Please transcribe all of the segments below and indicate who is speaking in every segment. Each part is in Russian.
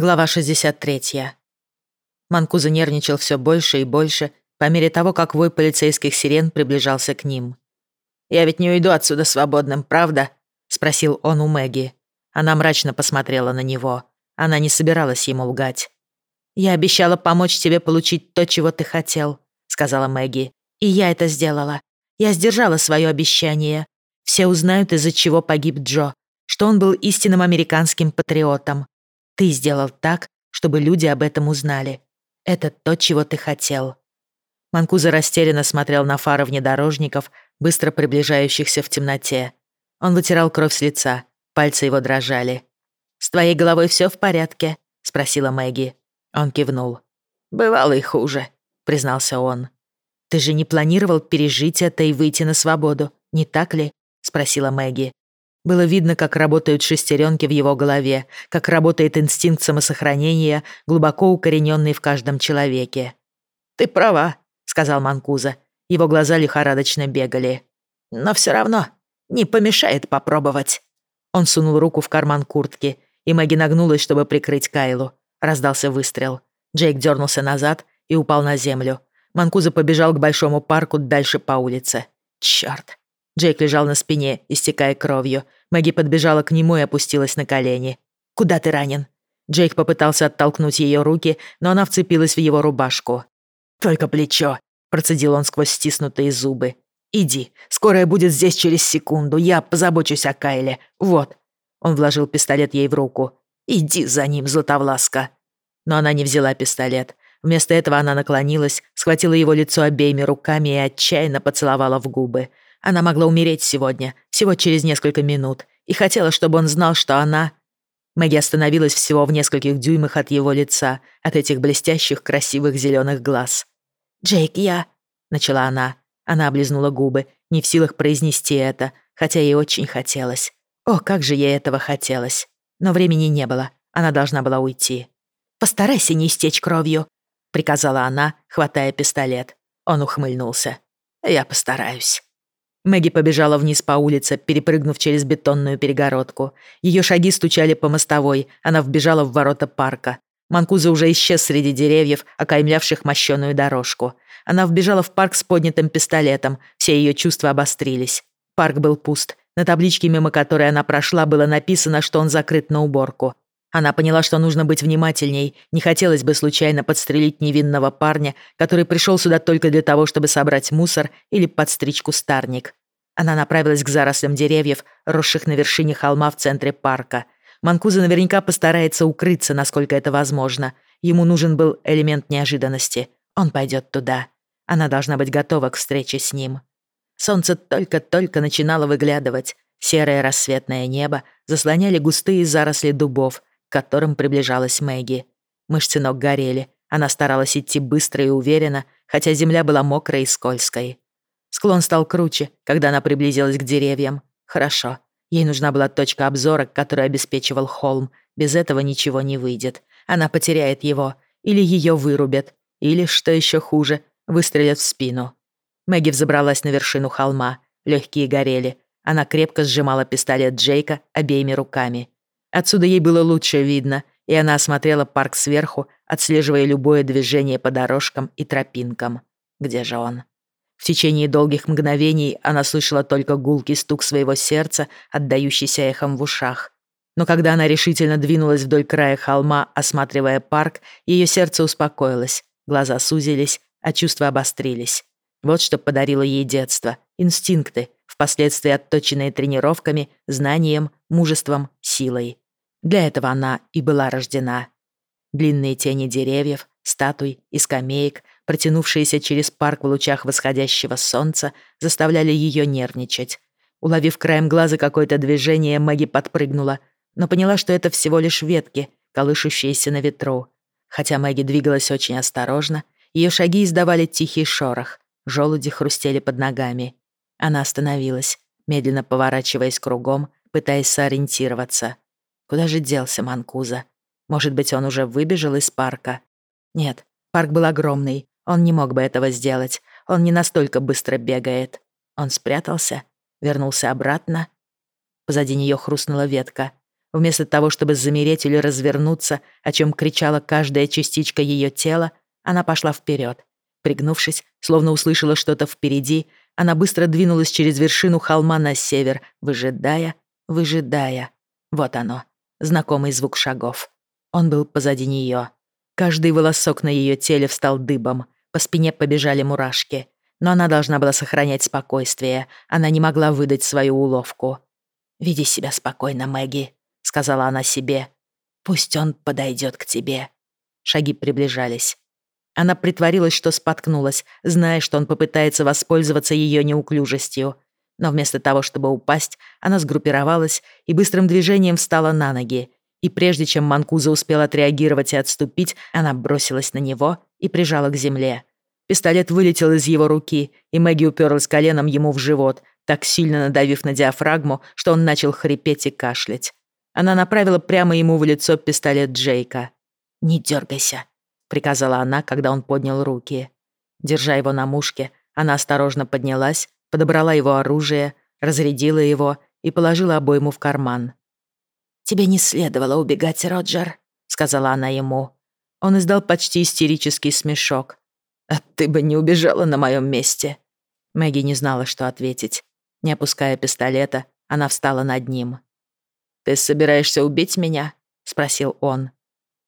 Speaker 1: Глава 63. Манкуза нервничал все больше и больше по мере того, как вой полицейских сирен приближался к ним. «Я ведь не уйду отсюда свободным, правда?» — спросил он у Мэгги. Она мрачно посмотрела на него. Она не собиралась ему лгать. «Я обещала помочь тебе получить то, чего ты хотел», — сказала Мэгги. «И я это сделала. Я сдержала свое обещание. Все узнают, из-за чего погиб Джо, что он был истинным американским патриотом. Ты сделал так, чтобы люди об этом узнали. Это то, чего ты хотел». Манкуза растерянно смотрел на фары внедорожников, быстро приближающихся в темноте. Он вытирал кровь с лица, пальцы его дрожали. «С твоей головой все в порядке?» — спросила Мэгги. Он кивнул. «Бывало и хуже», — признался он. «Ты же не планировал пережить это и выйти на свободу, не так ли?» — спросила Мэгги. Было видно, как работают шестеренки в его голове, как работает инстинкт самосохранения, глубоко укорененный в каждом человеке. «Ты права», — сказал Манкуза. Его глаза лихорадочно бегали. «Но все равно не помешает попробовать». Он сунул руку в карман куртки, и Мэгги нагнулась, чтобы прикрыть Кайлу. Раздался выстрел. Джейк дернулся назад и упал на землю. Манкуза побежал к большому парку дальше по улице. Черт! Джейк лежал на спине, истекая кровью. Мэгги подбежала к нему и опустилась на колени. «Куда ты ранен?» Джейк попытался оттолкнуть ее руки, но она вцепилась в его рубашку. «Только плечо», — процедил он сквозь стиснутые зубы. «Иди, скорая будет здесь через секунду, я позабочусь о Кайле. Вот». Он вложил пистолет ей в руку. «Иди за ним, Златовласка». Но она не взяла пистолет. Вместо этого она наклонилась, схватила его лицо обеими руками и отчаянно поцеловала в губы. Она могла умереть сегодня, всего через несколько минут, и хотела, чтобы он знал, что она... Мэгги остановилась всего в нескольких дюймах от его лица, от этих блестящих, красивых зеленых глаз. «Джейк, я...» — начала она. Она облизнула губы, не в силах произнести это, хотя ей очень хотелось. О, как же ей этого хотелось. Но времени не было, она должна была уйти. «Постарайся не истечь кровью», — приказала она, хватая пистолет. Он ухмыльнулся. «Я постараюсь». Мэгги побежала вниз по улице, перепрыгнув через бетонную перегородку. Ее шаги стучали по мостовой, она вбежала в ворота парка. Манкуза уже исчез среди деревьев, окаймлявших мощеную дорожку. Она вбежала в парк с поднятым пистолетом, все ее чувства обострились. Парк был пуст. На табличке, мимо которой она прошла, было написано, что он закрыт на уборку. Она поняла, что нужно быть внимательней. Не хотелось бы случайно подстрелить невинного парня, который пришел сюда только для того, чтобы собрать мусор или подстричь кустарник. Она направилась к зарослям деревьев, росших на вершине холма в центре парка. Манкуза наверняка постарается укрыться, насколько это возможно. Ему нужен был элемент неожиданности. Он пойдет туда. Она должна быть готова к встрече с ним. Солнце только-только начинало выглядывать. Серое рассветное небо заслоняли густые заросли дубов, которым приближалась Мэгги. Мышцы ног горели. Она старалась идти быстро и уверенно, хотя земля была мокрой и скользкой. Склон стал круче, когда она приблизилась к деревьям. Хорошо. Ей нужна была точка обзора, которую обеспечивал холм. Без этого ничего не выйдет. Она потеряет его. Или ее вырубят. Или, что еще хуже, выстрелят в спину. Мэгги взобралась на вершину холма. Легкие горели. Она крепко сжимала пистолет Джейка обеими руками. Отсюда ей было лучше видно, и она осмотрела парк сверху, отслеживая любое движение по дорожкам и тропинкам. Где же он? В течение долгих мгновений она слышала только гулкий стук своего сердца, отдающийся эхом в ушах. Но когда она решительно двинулась вдоль края холма, осматривая парк, ее сердце успокоилось, глаза сузились, а чувства обострились. Вот что подарило ей детство. Инстинкты, впоследствии отточенные тренировками, знанием, мужеством, силой. Для этого она и была рождена. Длинные тени деревьев, статуй и скамеек, протянувшиеся через парк в лучах восходящего солнца, заставляли ее нервничать. Уловив краем глаза какое-то движение, Мэгги подпрыгнула, но поняла, что это всего лишь ветки, колышущиеся на ветру. Хотя Мэгги двигалась очень осторожно, ее шаги издавали тихий шорох, желуди хрустели под ногами. Она остановилась, медленно поворачиваясь кругом, пытаясь сориентироваться. Куда же делся Манкуза? Может быть, он уже выбежал из парка? Нет, парк был огромный. Он не мог бы этого сделать. Он не настолько быстро бегает. Он спрятался, вернулся обратно. Позади нее хрустнула ветка. Вместо того, чтобы замереть или развернуться, о чем кричала каждая частичка ее тела, она пошла вперед. Пригнувшись, словно услышала что-то впереди, она быстро двинулась через вершину холма на север, выжидая, выжидая. Вот оно, знакомый звук шагов. Он был позади нее. Каждый волосок на ее теле встал дыбом, по спине побежали мурашки. Но она должна была сохранять спокойствие, она не могла выдать свою уловку. «Веди себя спокойно, Мэгги», — сказала она себе. «Пусть он подойдет к тебе». Шаги приближались. Она притворилась, что споткнулась, зная, что он попытается воспользоваться ее неуклюжестью. Но вместо того, чтобы упасть, она сгруппировалась и быстрым движением встала на ноги. И прежде чем Манкуза успел отреагировать и отступить, она бросилась на него и прижала к земле. Пистолет вылетел из его руки, и Мэгги уперлась коленом ему в живот, так сильно надавив на диафрагму, что он начал хрипеть и кашлять. Она направила прямо ему в лицо пистолет Джейка. «Не дергайся», — приказала она, когда он поднял руки. Держа его на мушке, она осторожно поднялась, подобрала его оружие, разрядила его и положила обойму в карман. «Тебе не следовало убегать, Роджер», — сказала она ему. Он издал почти истерический смешок. «А ты бы не убежала на моем месте». Мэгги не знала, что ответить. Не опуская пистолета, она встала над ним. «Ты собираешься убить меня?» — спросил он.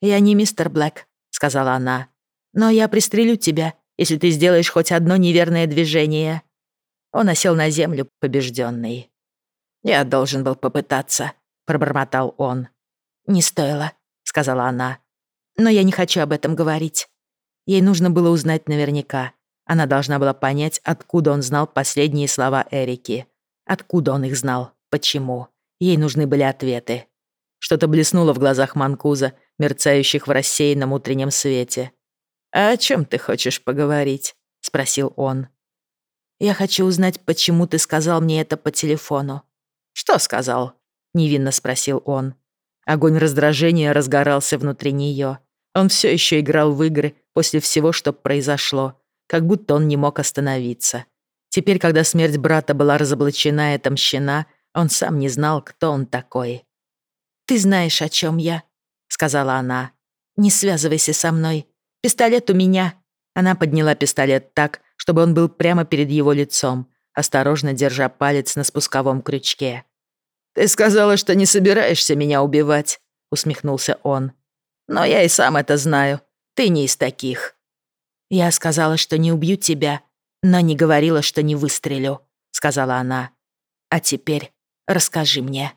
Speaker 1: «Я не мистер Блэк», — сказала она. «Но я пристрелю тебя, если ты сделаешь хоть одно неверное движение». Он осел на землю, побежденный. «Я должен был попытаться», — пробормотал он. «Не стоило», — сказала она. «Но я не хочу об этом говорить». Ей нужно было узнать наверняка. Она должна была понять, откуда он знал последние слова Эрики. Откуда он их знал? Почему? Ей нужны были ответы. Что-то блеснуло в глазах Манкуза, мерцающих в рассеянном утреннем свете. «А о чем ты хочешь поговорить?» — спросил он. «Я хочу узнать, почему ты сказал мне это по телефону». «Что сказал?» — невинно спросил он. Огонь раздражения разгорался внутри нее. Он все еще играл в игры после всего, что произошло, как будто он не мог остановиться. Теперь, когда смерть брата была разоблачена и отомщена, он сам не знал, кто он такой. «Ты знаешь, о чем я», — сказала она. «Не связывайся со мной. Пистолет у меня». Она подняла пистолет так, чтобы он был прямо перед его лицом, осторожно держа палец на спусковом крючке. «Ты сказала, что не собираешься меня убивать», — усмехнулся он. «Но я и сам это знаю. Ты не из таких». «Я сказала, что не убью тебя, но не говорила, что не выстрелю», — сказала она. «А теперь расскажи мне».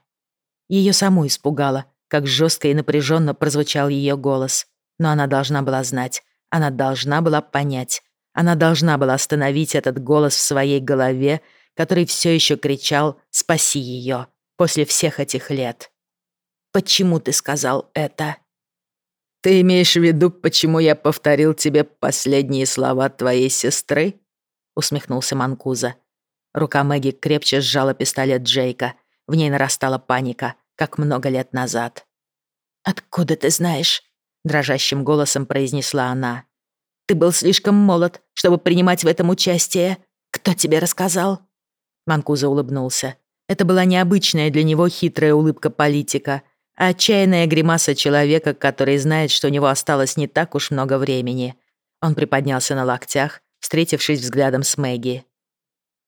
Speaker 1: Ее саму испугало, как жестко и напряженно прозвучал ее голос. Но она должна была знать, она должна была понять, она должна была остановить этот голос в своей голове, который все еще кричал «Спаси ее!» после всех этих лет. «Почему ты сказал это?» «Ты имеешь в виду, почему я повторил тебе последние слова твоей сестры?» усмехнулся Манкуза. Рука Мэгги крепче сжала пистолет Джейка. В ней нарастала паника, как много лет назад. «Откуда ты знаешь?» — дрожащим голосом произнесла она. «Ты был слишком молод, чтобы принимать в этом участие. Кто тебе рассказал?» Манкуза улыбнулся. Это была необычная для него хитрая улыбка политика — Отчаянная гримаса человека, который знает, что у него осталось не так уж много времени. Он приподнялся на локтях, встретившись взглядом с Мэгги.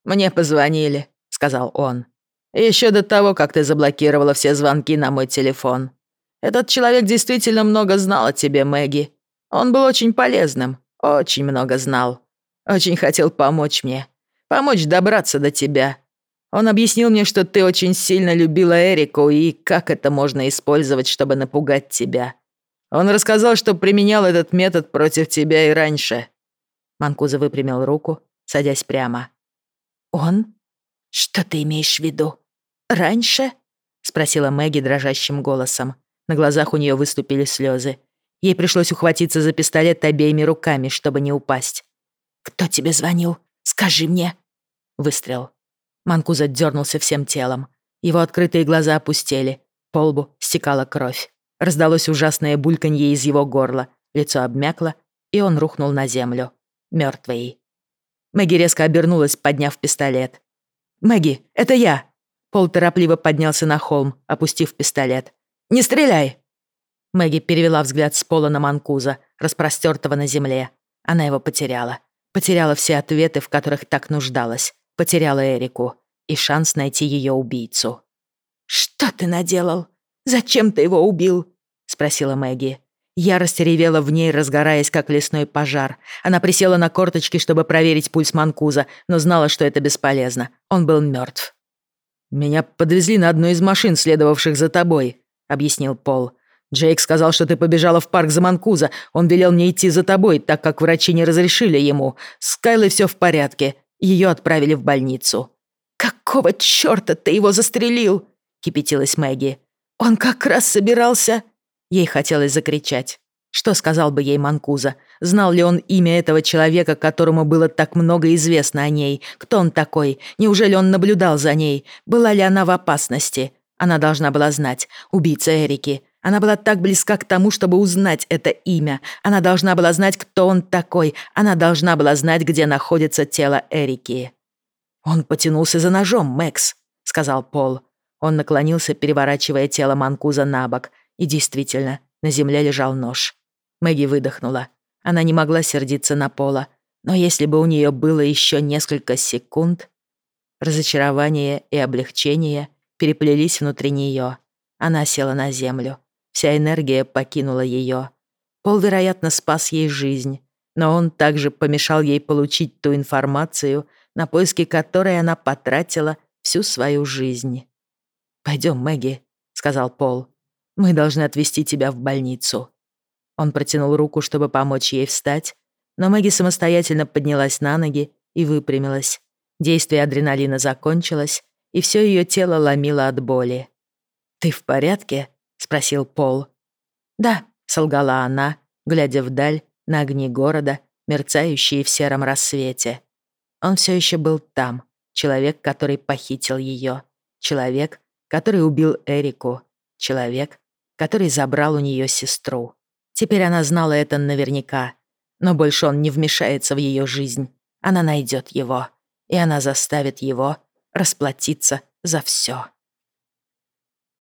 Speaker 1: «Мне позвонили», — сказал он. «Еще до того, как ты заблокировала все звонки на мой телефон. Этот человек действительно много знал о тебе, Мэгги. Он был очень полезным, очень много знал. Очень хотел помочь мне. Помочь добраться до тебя. Он объяснил мне, что ты очень сильно любила Эрику и как это можно использовать, чтобы напугать тебя. Он рассказал, что применял этот метод против тебя и раньше». Манкуза выпрямил руку, садясь прямо. «Он? Что ты имеешь в виду? Раньше?» — спросила Мэгги дрожащим голосом. На глазах у нее выступили слезы. Ей пришлось ухватиться за пистолет обеими руками, чтобы не упасть. «Кто тебе звонил? Скажи мне!» Выстрел. Манкуза дернулся всем телом. Его открытые глаза опустели. По лбу стекала кровь. Раздалось ужасное бульканье из его горла. Лицо обмякло, и он рухнул на землю. Мертвый. Мэгги резко обернулась, подняв пистолет. «Мэгги, это я!» Пол торопливо поднялся на холм, опустив пистолет. Не стреляй!» Мэгги перевела взгляд с пола на Манкуза, распростертого на земле. Она его потеряла. Потеряла все ответы, в которых так нуждалась. Потеряла Эрику и шанс найти ее убийцу. «Что ты наделал? Зачем ты его убил?» — спросила Мэгги. Ярость ревела в ней, разгораясь, как лесной пожар. Она присела на корточки, чтобы проверить пульс Манкуза, но знала, что это бесполезно. Он был мертв. «Меня подвезли на одну из машин, следовавших за тобой», — объяснил Пол. «Джейк сказал, что ты побежала в парк за Манкуза. Он велел мне идти за тобой, так как врачи не разрешили ему. С Кайлой все в порядке. Ее отправили в больницу».
Speaker 2: «Какого чёрта ты его застрелил?» — кипятилась Мэгги. «Он как раз собирался...»
Speaker 1: Ей хотелось закричать. Что сказал бы ей Манкуза? Знал ли он имя этого человека, которому было так много известно о ней? Кто он такой? Неужели он наблюдал за ней? Была ли она в опасности? Она должна была знать. Убийца Эрики. Она была так близка к тому, чтобы узнать это имя. Она должна была знать, кто он такой. Она должна была знать, где находится тело Эрики. «Он потянулся за ножом, Мэкс», — сказал Пол. Он наклонился, переворачивая тело Манкуза на бок. И действительно, на земле лежал нож. Мэгги выдохнула. Она не могла сердиться на Пола. Но если бы у нее было еще несколько секунд... Разочарование и облегчение переплелись внутри нее. Она села на землю. Вся энергия покинула ее. Пол, вероятно, спас ей жизнь, но он также помешал ей получить ту информацию, на поиски которой она потратила всю свою жизнь. «Пойдем, Мэгги», — сказал Пол. Мы должны отвезти тебя в больницу». Он протянул руку, чтобы помочь ей встать, но Мэгги самостоятельно поднялась на ноги и выпрямилась. Действие адреналина закончилось, и все ее тело ломило от боли. «Ты в порядке?» — спросил Пол. «Да», — солгала она, глядя вдаль на огни города, мерцающие в сером рассвете. Он все еще был там, человек, который похитил ее, человек, который убил Эрику, человек, который забрал у нее сестру. Теперь она знала это наверняка. Но больше он не вмешается в ее жизнь. Она найдет его. И она заставит его расплатиться за все.